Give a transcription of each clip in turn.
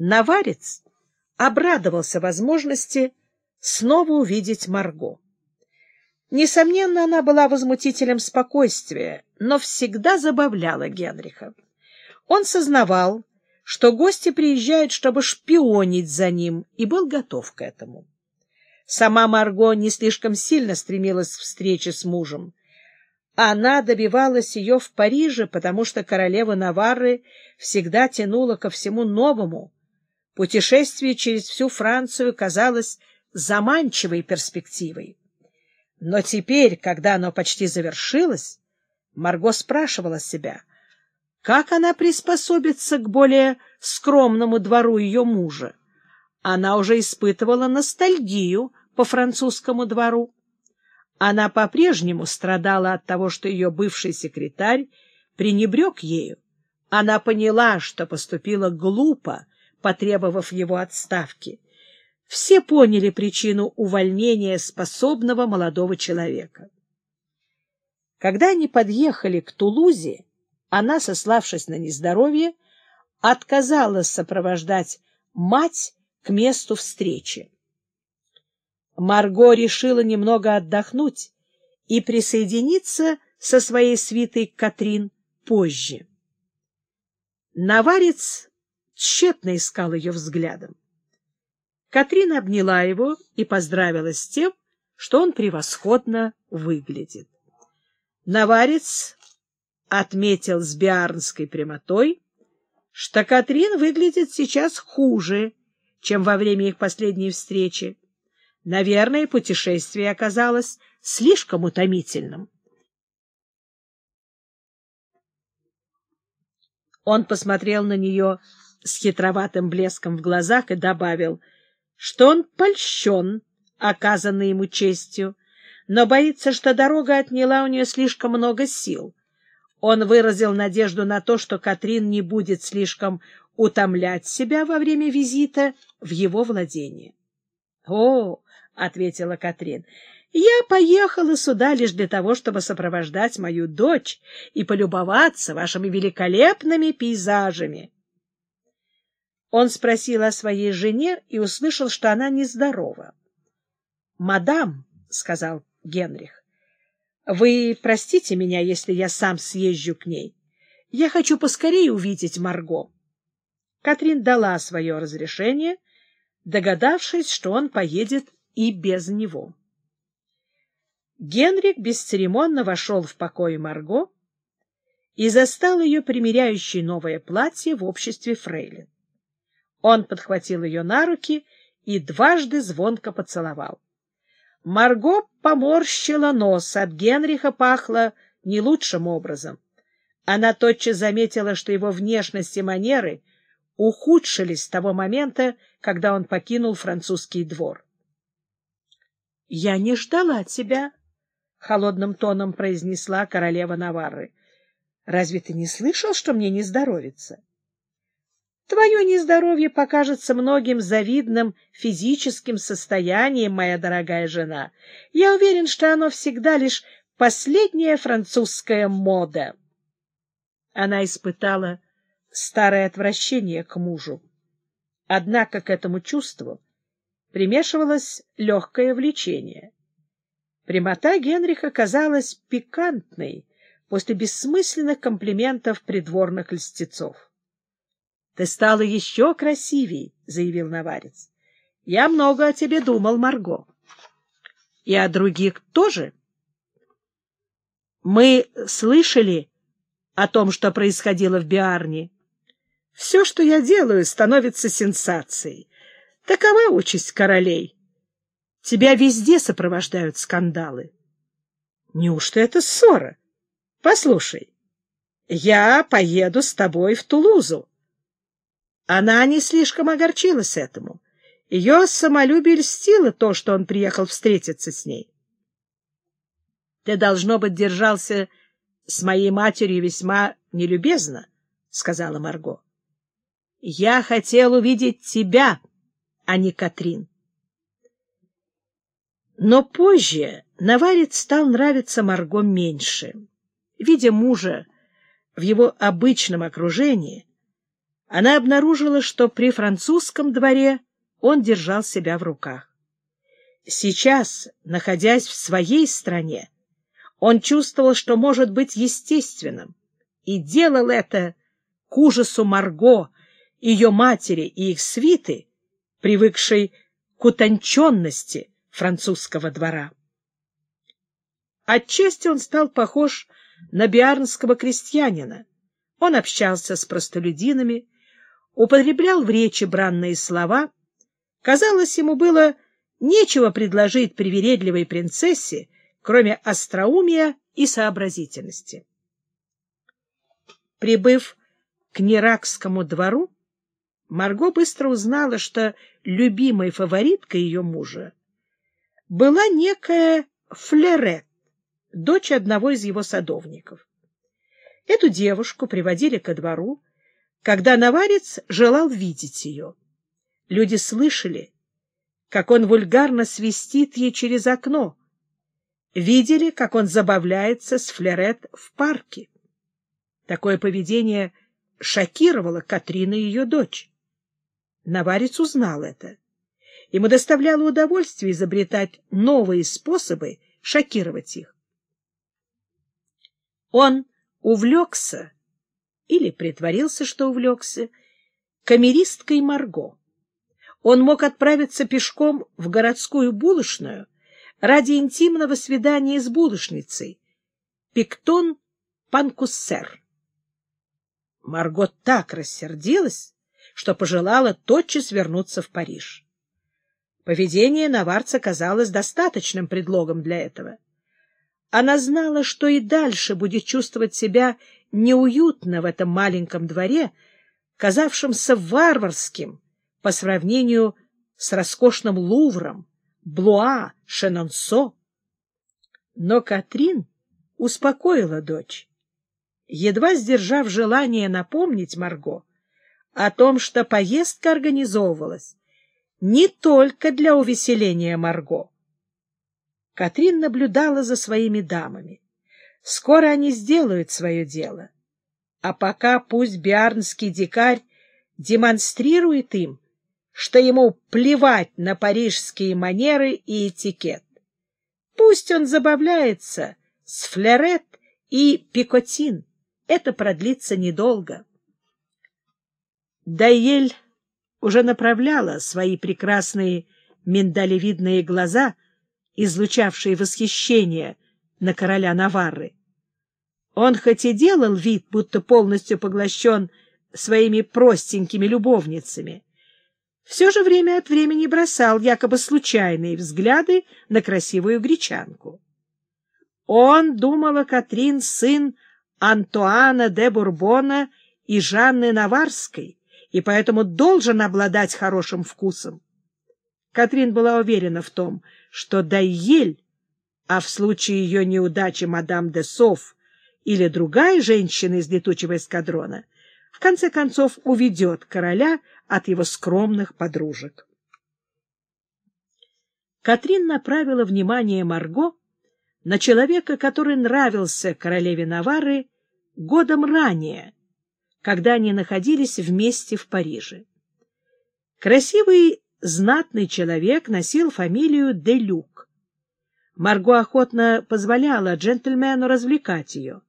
Наварец обрадовался возможности снова увидеть Марго. Несомненно, она была возмутителем спокойствия, но всегда забавляла Генриха. Он сознавал, что гости приезжают, чтобы шпионить за ним, и был готов к этому. Сама Марго не слишком сильно стремилась к встрече с мужем. Она добивалась ее в Париже, потому что королева Наварры всегда тянула ко всему новому. Путешествие через всю Францию казалось заманчивой перспективой. Но теперь, когда оно почти завершилось, Марго спрашивала себя, как она приспособится к более скромному двору ее мужа. Она уже испытывала ностальгию по французскому двору. Она по-прежнему страдала от того, что ее бывший секретарь пренебрег ею. Она поняла, что поступила глупо, потребовав его отставки. Все поняли причину увольнения способного молодого человека. Когда они подъехали к Тулузе, она, сославшись на нездоровье, отказалась сопровождать мать к месту встречи. Марго решила немного отдохнуть и присоединиться со своей свитой Катрин позже. Наварец тщетно искал ее взглядом. Катрин обняла его и поздравила с тем, что он превосходно выглядит. Наварец отметил с биарнской прямотой, что Катрин выглядит сейчас хуже, чем во время их последней встречи. Наверное, путешествие оказалось слишком утомительным. Он посмотрел на нее с хитроватым блеском в глазах и добавил, что он польщен оказанной ему честью, но боится, что дорога отняла у нее слишком много сил. Он выразил надежду на то, что Катрин не будет слишком утомлять себя во время визита в его владение. — О, — ответила Катрин, — я поехала сюда лишь для того, чтобы сопровождать мою дочь и полюбоваться вашими великолепными пейзажами. Он спросил о своей жене и услышал, что она нездорова. — Мадам, — сказал Генрих, — вы простите меня, если я сам съезжу к ней. Я хочу поскорее увидеть Марго. Катрин дала свое разрешение, догадавшись, что он поедет и без него. Генрих бесцеремонно вошел в покой Марго и застал ее примеряющей новое платье в обществе фрейлин. Он подхватил ее на руки и дважды звонко поцеловал. Марго поморщила нос, от Генриха пахло не лучшим образом. Она тотчас заметила, что его внешность и манеры ухудшились с того момента, когда он покинул французский двор. — Я не ждала тебя, — холодным тоном произнесла королева Наварры. — Разве ты не слышал, что мне не здоровится? Твое нездоровье покажется многим завидным физическим состоянием, моя дорогая жена. Я уверен, что оно всегда лишь последняя французская мода. Она испытала старое отвращение к мужу. Однако к этому чувству примешивалось легкое влечение. Прямота Генриха казалась пикантной после бессмысленных комплиментов придворных льстецов. Ты стала еще красивей, — заявил Наварец. — Я много о тебе думал, Марго. — И о других тоже? Мы слышали о том, что происходило в Биарне. Все, что я делаю, становится сенсацией. Такова участь королей. Тебя везде сопровождают скандалы. Неужто это ссора? Послушай, я поеду с тобой в Тулузу. Она не слишком огорчилась этому. Ее самолюбие льстило то, что он приехал встретиться с ней. — Ты, должно быть, держался с моей матерью весьма нелюбезно, — сказала Марго. — Я хотел увидеть тебя, а не Катрин. Но позже Наварец стал нравиться Марго меньше. Видя мужа в его обычном окружении, она обнаружила, что при французском дворе он держал себя в руках. Сейчас, находясь в своей стране, он чувствовал, что может быть естественным, и делал это к ужасу Марго, ее матери и их свиты, привыкшей к утонченности французского двора. Отчасти он стал похож на биарнского крестьянина. Он общался с простолюдинами, употреблял в речи бранные слова. Казалось, ему было нечего предложить привередливой принцессе, кроме остроумия и сообразительности. Прибыв к Неракскому двору, Марго быстро узнала, что любимой фавориткой ее мужа была некая Флерет, дочь одного из его садовников. Эту девушку приводили ко двору, когда наварец желал видеть ее. Люди слышали, как он вульгарно свистит ей через окно, видели, как он забавляется с Флерет в парке. Такое поведение шокировало Катрина и ее дочь. Наварец узнал это. Ему доставляло удовольствие изобретать новые способы шокировать их. Он увлекся, или притворился, что увлекся, камеристкой Марго. Он мог отправиться пешком в городскую булочную ради интимного свидания с булочницей, Пиктон Панкуссер. Марго так рассердилась, что пожелала тотчас вернуться в Париж. Поведение наварца казалось достаточным предлогом для этого. Она знала, что и дальше будет чувствовать себя неуютно в этом маленьком дворе, казавшемся варварским по сравнению с роскошным Лувром, Блуа, Шенонсо. Но Катрин успокоила дочь, едва сдержав желание напомнить Марго, о том, что поездка организовывалась не только для увеселения Марго. Катрин наблюдала за своими дамами. Скоро они сделают свое дело. А пока пусть биарнский дикарь демонстрирует им, что ему плевать на парижские манеры и этикет. Пусть он забавляется с флерет и пикотин. Это продлится недолго. Дайель уже направляла свои прекрасные миндалевидные глаза, излучавшие восхищение на короля Наварры. Он хоть и делал вид, будто полностью поглощен своими простенькими любовницами, все же время от времени бросал якобы случайные взгляды на красивую гречанку. Он думал о Катрин, сын Антуана де Бурбона и Жанны Наварской, и поэтому должен обладать хорошим вкусом. Катрин была уверена в том, что Дайель, а в случае ее неудачи мадам де Соф или другая женщина из летучего эскадрона, в конце концов уведет короля от его скромных подружек. Катрин направила внимание Марго на человека, который нравился королеве Навары годом ранее, когда они находились вместе в Париже. Красивый, знатный человек носил фамилию Делюк. Марго охотно позволяла джентльмену развлекать ее.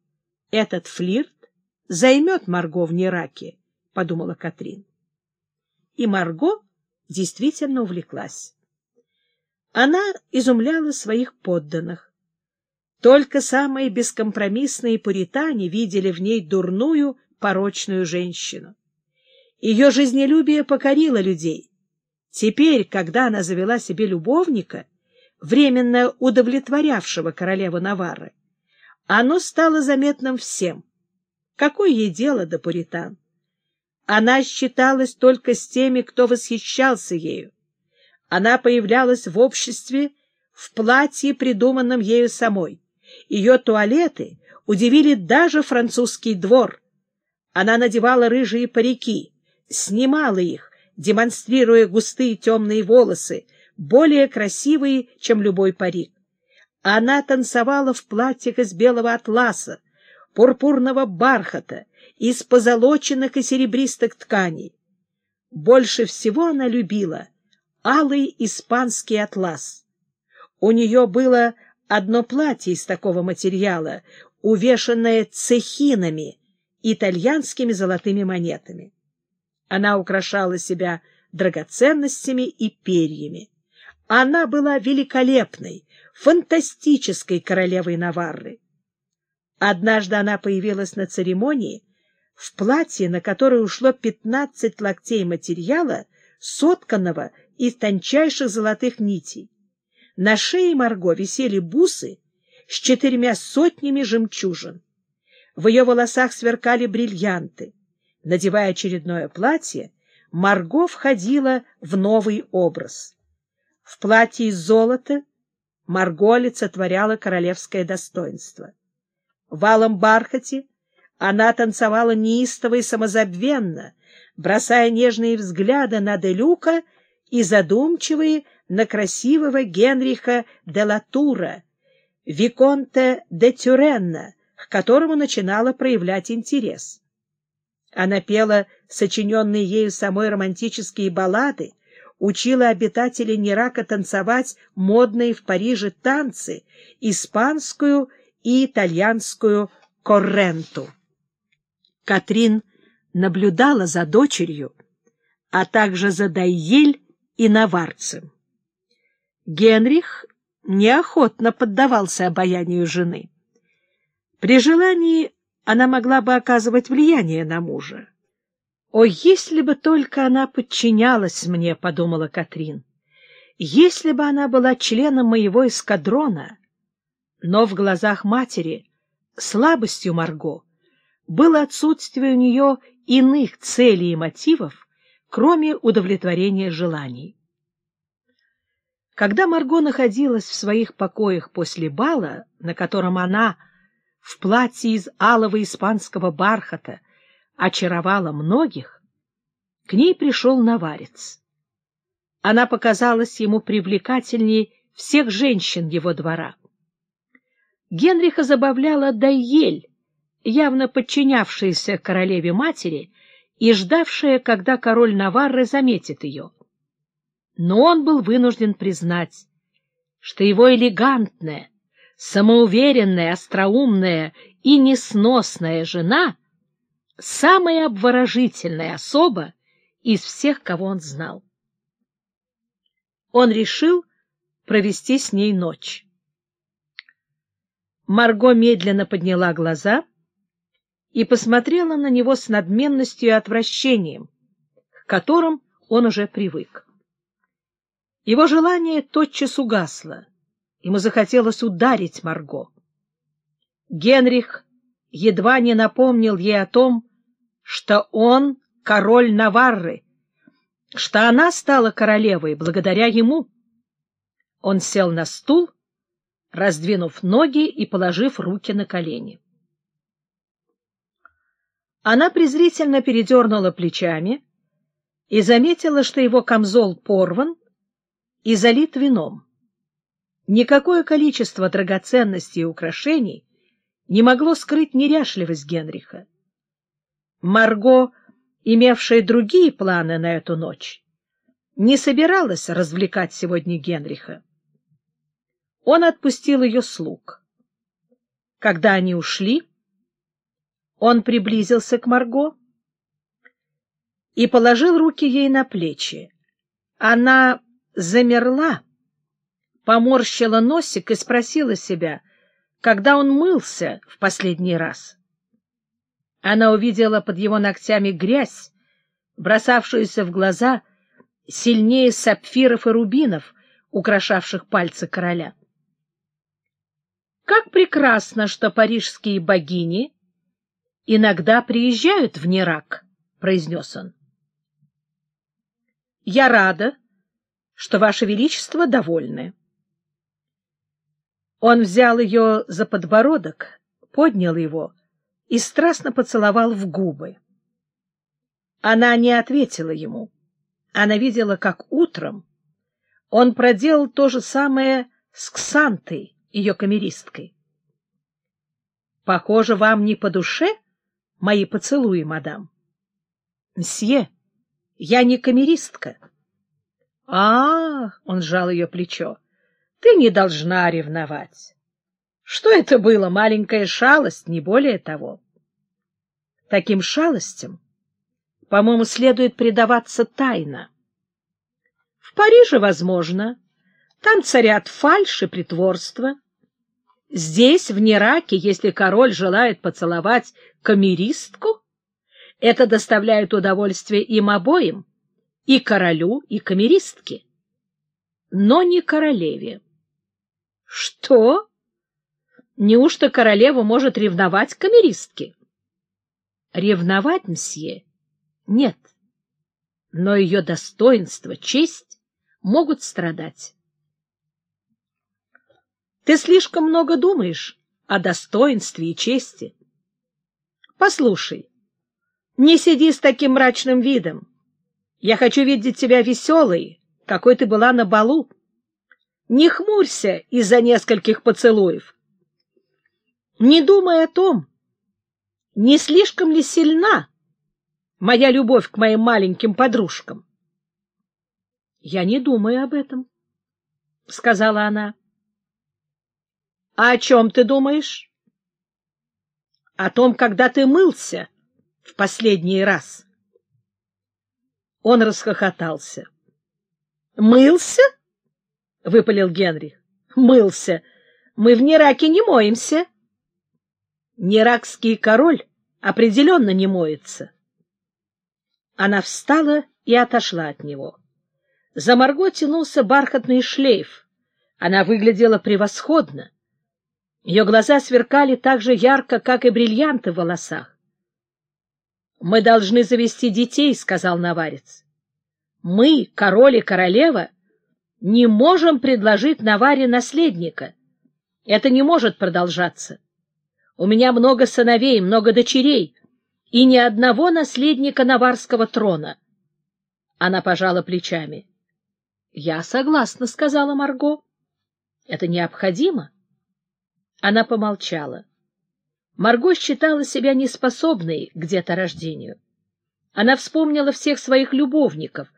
«Этот флирт займет Марго в Нераке», — подумала Катрин. И Марго действительно увлеклась. Она изумляла своих подданных. Только самые бескомпромиссные пуритане видели в ней дурную порочную женщину. Ее жизнелюбие покорило людей. Теперь, когда она завела себе любовника, временно удовлетворявшего королеву Наварры, оно стало заметным всем. Какое ей дело до пуритан? Она считалась только с теми, кто восхищался ею. Она появлялась в обществе в платье, придуманном ею самой. Ее туалеты удивили даже французский двор — она надевала рыжие парики, снимала их, демонстрируя густые темные волосы, более красивые, чем любой парик. Она танцевала в платьях из белого атласа, пурпурного бархата из позолоченных и серебристых тканей. Больше всего она любила алый испанский атлас. У нее было одно платье из такого материала, увешанное цехинами, итальянскими золотыми монетами. Она украшала себя драгоценностями и перьями. Она была великолепной, фантастической королевой Наварры. Однажды она появилась на церемонии в платье, на которое ушло пятнадцать локтей материала, сотканного из тончайших золотых нитей. На шее Марго висели бусы с четырьмя сотнями жемчужин. В ее волосах сверкали бриллианты. Надевая очередное платье, Марго входила в новый образ. В платье из золота Марго олицетворяла королевское достоинство. В алом бархате она танцевала неистово и самозабвенно, бросая нежные взгляды на Делюка и задумчивые на красивого Генриха де Латура, Виконте де Тюренна, к которому начинала проявлять интерес. Она пела сочиненные ею самой романтические баллады, учила обитателей Нерака танцевать модные в Париже танцы, испанскую и итальянскую корренту. Катрин наблюдала за дочерью, а также за Дайель и Наварцем. Генрих неохотно поддавался обаянию жены. При желании она могла бы оказывать влияние на мужа. «О, если бы только она подчинялась мне!» — подумала Катрин. «Если бы она была членом моего эскадрона!» Но в глазах матери слабостью Марго было отсутствие у нее иных целей и мотивов, кроме удовлетворения желаний. Когда Марго находилась в своих покоях после бала, на котором она в платье из алого испанского бархата очаровала многих, к ней пришел наварец. Она показалась ему привлекательнее всех женщин его двора. Генриха забавляла Дайель, явно подчинявшаяся королеве-матери и ждавшая, когда король Наварры заметит ее. Но он был вынужден признать, что его элегантная, самоуверенная, остроумная и несносная жена — самая обворожительная особа из всех, кого он знал. Он решил провести с ней ночь. Марго медленно подняла глаза и посмотрела на него с надменностью и отвращением, к которым он уже привык. Его желание тотчас угасло. Ему захотелось ударить Марго. Генрих едва не напомнил ей о том, что он король Наварры, что она стала королевой благодаря ему. Он сел на стул, раздвинув ноги и положив руки на колени. Она презрительно передернула плечами и заметила, что его камзол порван и залит вином. Никакое количество драгоценностей и украшений не могло скрыть неряшливость Генриха. Марго, имевшая другие планы на эту ночь, не собиралась развлекать сегодня Генриха. Он отпустил ее слуг. Когда они ушли, он приблизился к Марго и положил руки ей на плечи. Она замерла, поморщила носик и спросила себя, когда он мылся в последний раз. Она увидела под его ногтями грязь, бросавшуюся в глаза сильнее сапфиров и рубинов, украшавших пальцы короля. Как прекрасно, что парижские богини иногда приезжают в Нерак, — произнес он. — Я рада, что Ваше Величество довольны. Он взял ее за подбородок, поднял его и страстно поцеловал в губы. Она не ответила ему. Она видела, как утром он проделал то же самое с Ксантой, ее камеристкой. — Похоже, вам не по душе мои поцелуи, мадам. — Мсье, я не камеристка. — А, он сжал ее плечо, — ты не должна ревновать. Что это было? Маленькая шалость, не более того. Таким шалостям, по-моему, следует предаваться тайно. В Париже, возможно, там царят фальшь и притворство. Здесь, в Нераке, если король желает поцеловать камеристку, это доставляет удовольствие им обоим, и королю, и камеристке, но не королеве. Что? Неужто королева может ревновать камеристке? Ревновать, мсье? Нет. Но ее достоинство, честь могут страдать. Ты слишком много думаешь о достоинстве и чести. Послушай, не сиди с таким мрачным видом. Я хочу видеть тебя веселой, какой ты была на балу. Не хмурься из-за нескольких поцелуев. Не думай о том, не слишком ли сильна моя любовь к моим маленьким подружкам. — Я не думаю об этом, — сказала она. — А о чем ты думаешь? — О том, когда ты мылся в последний раз. Он расхохотался. — Мылся? — выпалил Генрих. — Мылся. Мы в Нераке не моемся. — Неракский король определенно не моется. Она встала и отошла от него. За Марго тянулся бархатный шлейф. Она выглядела превосходно. Ее глаза сверкали так же ярко, как и бриллианты в волосах. — Мы должны завести детей, — сказал Наварец. — Мы, король и королева, не можем предложить Наваре наследника. Это не может продолжаться. У меня много сыновей, много дочерей, и ни одного наследника наварского трона. Она пожала плечами. — Я согласна, — сказала Марго. — Это необходимо. Она помолчала. Марго считала себя неспособной к деторождению. Она вспомнила всех своих любовников.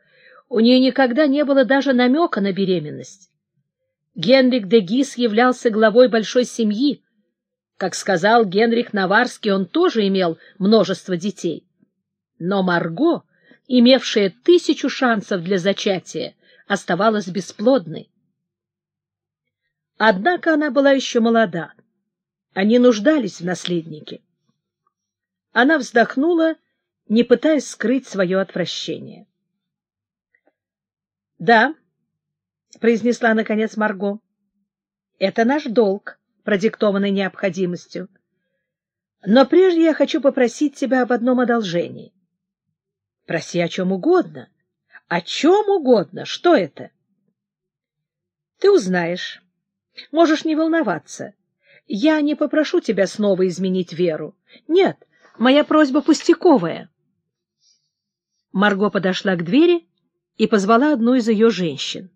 У нее никогда не было даже намека на беременность. Генрик де Гис являлся главой большой семьи, как сказал Генрих Наварский, он тоже имел множество детей. Но Марго, имевшая тысячу шансов для зачатия, оставалась бесплодной. Однако она была еще молода. Они нуждались в наследнике. Она вздохнула, не пытаясь скрыть свое отвращение. — Да, — произнесла наконец Марго, — это наш долг продиктованной необходимостью. Но прежде я хочу попросить тебя об одном одолжении. Проси о чем угодно. О чем угодно. Что это? Ты узнаешь. Можешь не волноваться. Я не попрошу тебя снова изменить веру. Нет, моя просьба пустяковая. Марго подошла к двери и позвала одну из ее женщин.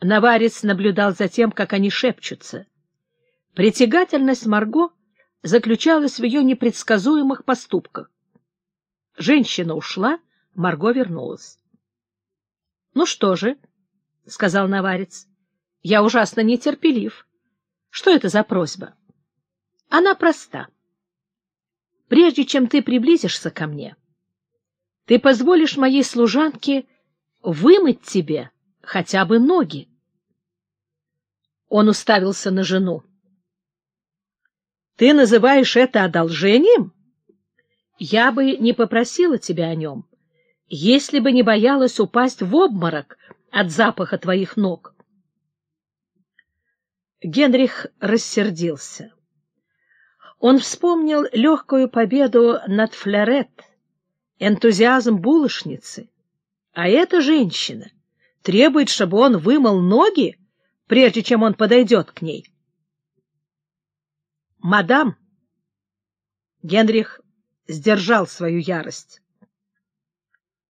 Наварец наблюдал за тем, как они шепчутся. Притягательность Марго заключалась в ее непредсказуемых поступках. Женщина ушла, Марго вернулась. — Ну что же, — сказал Наварец, — я ужасно нетерпелив. Что это за просьба? Она проста. Прежде чем ты приблизишься ко мне, ты позволишь моей служанке вымыть тебе хотя бы ноги. Он уставился на жену. Ты называешь это одолжением? Я бы не попросила тебя о нем, если бы не боялась упасть в обморок от запаха твоих ног. Генрих рассердился. Он вспомнил легкую победу над Флерет, энтузиазм булочницы. А эта женщина требует, чтобы он вымыл ноги, прежде чем он подойдет к ней. «Мадам!» Генрих сдержал свою ярость.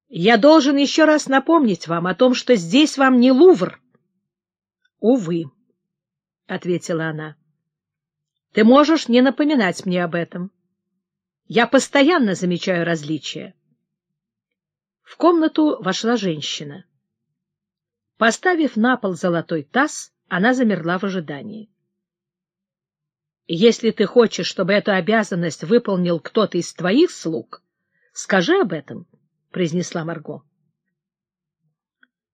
«Я должен еще раз напомнить вам о том, что здесь вам не Лувр». «Увы», — ответила она. «Ты можешь не напоминать мне об этом. Я постоянно замечаю различия. В комнату вошла женщина. Поставив на пол золотой таз, она замерла в ожидании. «Если ты хочешь, чтобы эту обязанность выполнил кто-то из твоих слуг, скажи об этом», — произнесла Марго.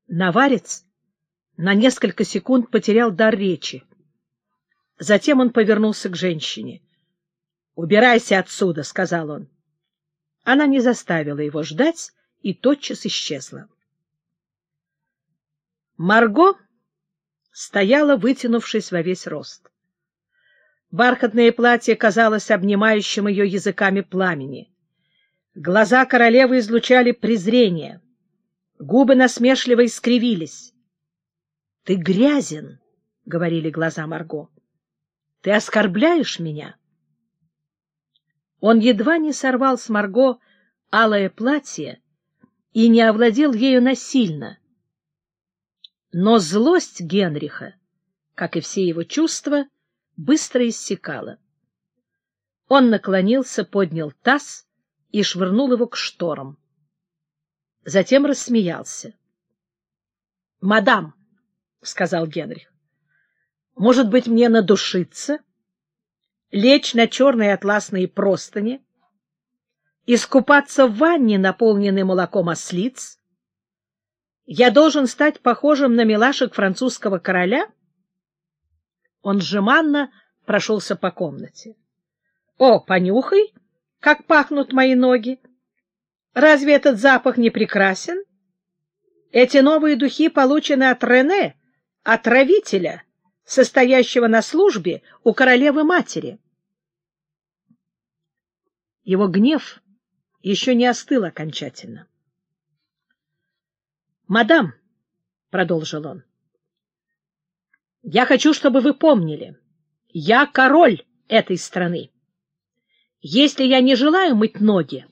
Наварец на несколько секунд потерял дар речи. Затем он повернулся к женщине. — Убирайся отсюда, — сказал он. Она не заставила его ждать и тотчас исчезла. Марго стояла, вытянувшись во весь рост. Бархатное платье казалось обнимающим ее языками пламени. Глаза королевы излучали презрение. Губы насмешливо искривились. — Ты грязен, — говорили глаза Марго. — Ты оскорбляешь меня. Он едва не сорвал с Марго алое платье и не овладел ею насильно. Но злость Генриха, как и все его чувства, быстро иссякала. Он наклонился, поднял таз и швырнул его к шторам. Затем рассмеялся. — Мадам, — сказал Генрих, — может быть, мне надушиться, лечь на черные атласные простыни, искупаться в ванне, наполненной молоком ослиц? Я должен стать похожим на милашек французского короля? Он жеманно прошелся по комнате. — О, понюхай, как пахнут мои ноги! Разве этот запах не прекрасен? Эти новые духи получены от Рене, отравителя, состоящего на службе у королевы-матери. Его гнев еще не остыл окончательно. «Мадам», — продолжил он, — «я хочу, чтобы вы помнили, я король этой страны. Если я не желаю мыть ноги,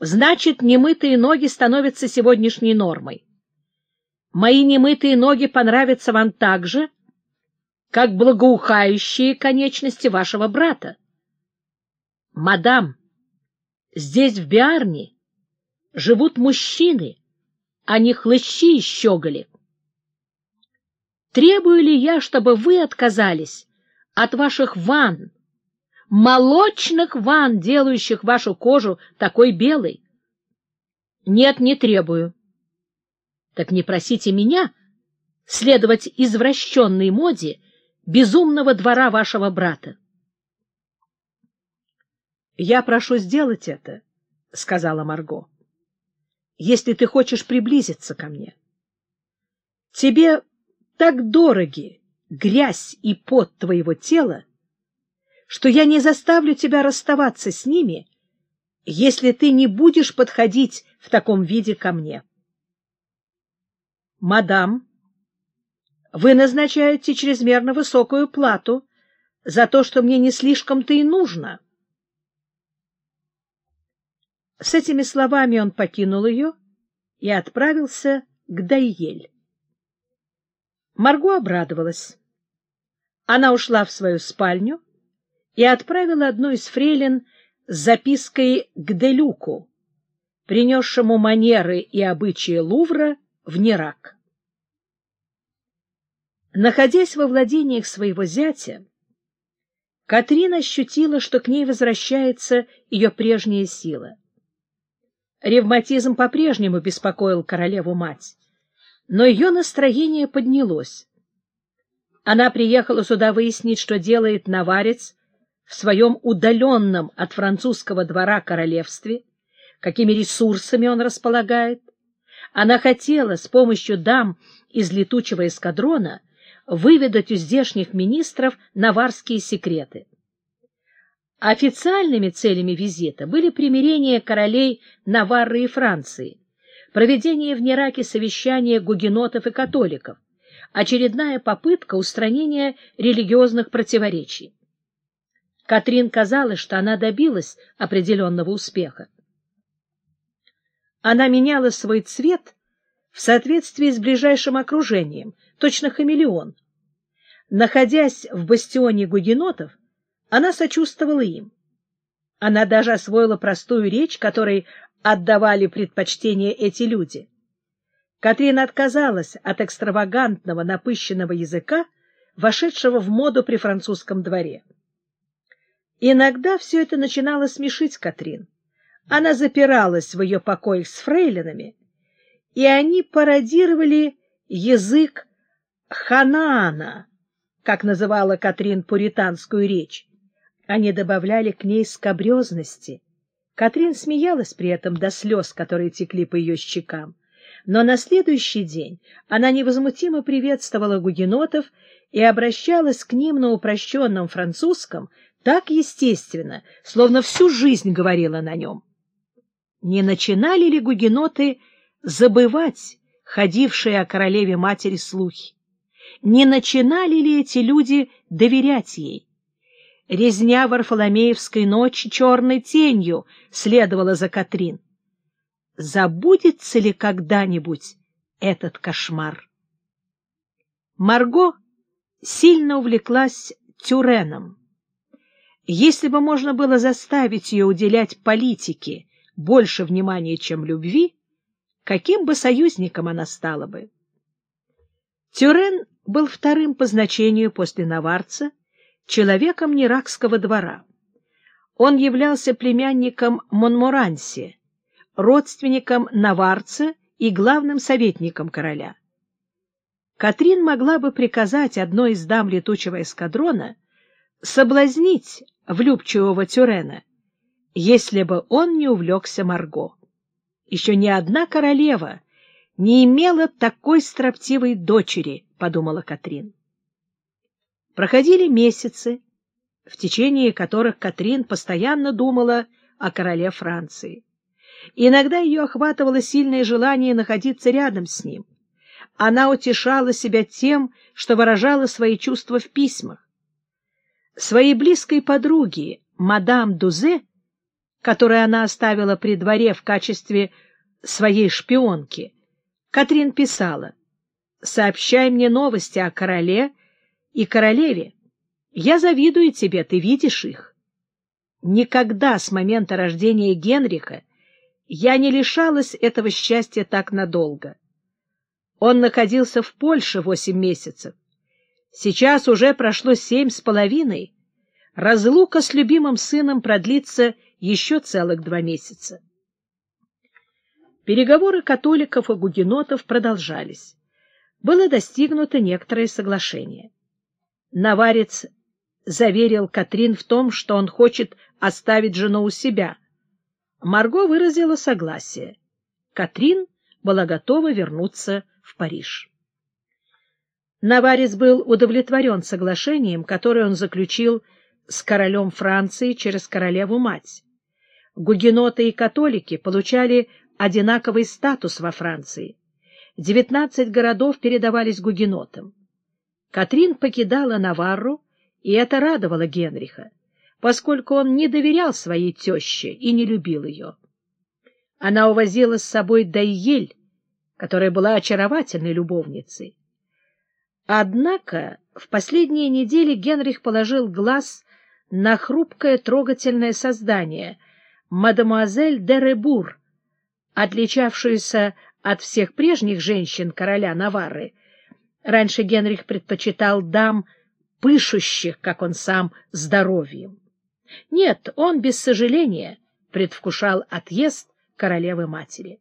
значит, немытые ноги становятся сегодняшней нормой. Мои немытые ноги понравятся вам так же, как благоухающие конечности вашего брата. Мадам, здесь, в Биарне, живут мужчины, а не хлыщи и щеголи. Требую ли я, чтобы вы отказались от ваших ванн, молочных ванн, делающих вашу кожу такой белой? Нет, не требую. Так не просите меня следовать извращенной моде безумного двора вашего брата. Я прошу сделать это, — сказала Марго, — если ты хочешь приблизиться ко мне. Тебе так дороги грязь и пот твоего тела, что я не заставлю тебя расставаться с ними, если ты не будешь подходить в таком виде ко мне. Мадам, вы назначаете чрезмерно высокую плату за то, что мне не слишком-то и нужно. С этими словами он покинул ее и отправился к Дайель. Марго обрадовалась. Она ушла в свою спальню и отправила одну из фрейлин с запиской к Делюку, принесшему манеры и обычаи Лувра в Нерак. Находясь во владениях своего зятя, Катрина ощутила, что к ней возвращается ее прежняя сила. Ревматизм по-прежнему беспокоил королеву-мать, но ее настроение поднялось. Она приехала сюда выяснить, что делает наварец в своем удаленном от французского двора королевстве, какими ресурсами он располагает. Она хотела с помощью дам из летучего эскадрона выведать у здешних министров наварские секреты. Официальными целями визита были примирение королей Наварры и Франции, проведение в Нераке совещания гугенотов и католиков, очередная попытка устранения религиозных противоречий. Катрин казалось, что она добилась определенного успеха. Она меняла свой цвет в соответствии с ближайшим окружением, точно хамелеон. Находясь в бастионе гугенотов, она сочувствовала им. Она даже освоила простую речь, которой отдавали предпочтение эти люди. Катрин отказалась от экстравагантного напыщенного языка, вошедшего в моду при французском дворе. Иногда все это начинало смешить Катрин. Она запиралась в ее покоях с фрейлинами, и они пародировали язык Ханаана, как называла Катрин пуританскую речь. Они добавляли к ней скобрезности. Катрин смеялась при этом до слез, которые текли по ее щекам. Но на следующий день она невозмутимо приветствовала гугенотов и обращалась к ним на упрощенном французском так естественно, словно всю жизнь говорила на нем. Не начинали ли гугеноты забывать ходившие о королеве-матери слухи? Не начинали ли эти люди доверять ей? Резня Варфоломеевской ночи черной тенью следовала за Катрин. Забудется ли когда-нибудь этот кошмар? Марго сильно увлеклась Тюреном. Если бы можно было заставить ее уделять политике больше внимания, чем любви, каким бы союзником она стала бы? Тюрен был вторым по значению после Наварца, человеком Неракского двора. Он являлся племянником Монморанси, родственником Наварца и главным советником короля. Катрин могла бы приказать одной из дам летучего эскадрона соблазнить влюбчивого Тюрена, если бы он не увлекся Марго. Еще ни одна королева не имела такой строптивой дочери, — подумала Катрин. Проходили месяцы, в течение которых Катрин постоянно думала о короле Франции. Иногда ее охватывало сильное желание находиться рядом с ним. Она утешала себя тем, что выражала свои чувства в письмах. Своей близкой подруге, мадам Дузе, которую она оставила при дворе в качестве своей шпионки, Катрин писала «Сообщай мне новости о короле и королеве. Я завидую тебе, ты видишь их. Никогда с момента рождения Генриха я не лишалась этого счастья так надолго. Он находился в Польше восемь месяцев. Сейчас уже прошло семь с половиной. Разлука с любимым сыном продлится еще целых два месяца. Переговоры католиков и гугенотов продолжались. Было достигнуто некоторое соглашение. Наварец заверил Катрин в том, что он хочет оставить жену у себя. Марго выразила согласие. Катрин была готова вернуться в Париж. Наварец был удовлетворен соглашением, которое он заключил с королем Франции через королеву-мать. Гугеноты и католики получали одинаковый статус во Франции. Девятнадцать городов передавались гугенотам. Катрин покидала Наварру, и это радовало Генриха, поскольку он не доверял своей теще и не любил ее. Она увозила с собой Дайель, которая была очаровательной любовницей. Однако в последние недели Генрих положил глаз на хрупкое трогательное создание мадемуазель де Ребур, отличавшуюся от всех прежних женщин короля Наварры, Раньше Генрих предпочитал дам, пышущих, как он сам, здоровьем. Нет, он без сожаления предвкушал отъезд королевы-матери.